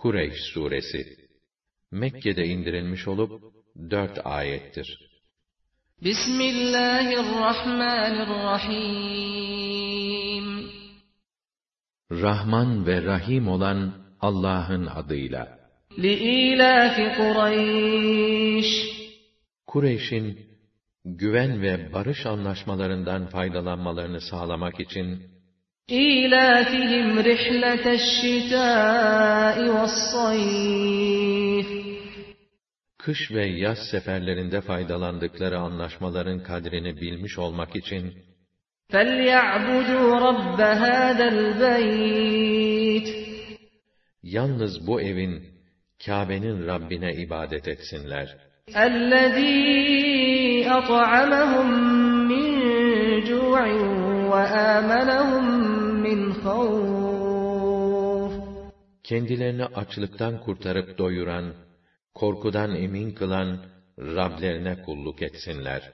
Kureyş suresi Mekke'de indirilmiş olup dört ayettir. Bismillahirrahmanirrahim Rahman ve Rahim olan Allah'ın adıyla. لِإِيلَافِ قُرَيْشٍ Kureyş'in güven ve barış anlaşmalarından faydalanmalarını sağlamak için إِيلَافِهِمْ رِحْلَةَ الشِّتَاءِ وَالصَّيْفِ kış ve yaz seferlerinde faydalandıkları anlaşmaların kadrini bilmiş olmak için فَلْيَعْبُدُوا رَبَّ هَذَا الْبَيْتِ yalnız bu evin Kâbe'nin Rabbine ibadet etsinler. الَّذ۪ي أَطْعَمَهُمْ مِنْ جُوعٍ وَآمَنَهُمْ مِنْ خَوْفٍ Kendilerini açlıktan kurtarıp doyuran, korkudan emin kılan Rablerine kulluk etsinler.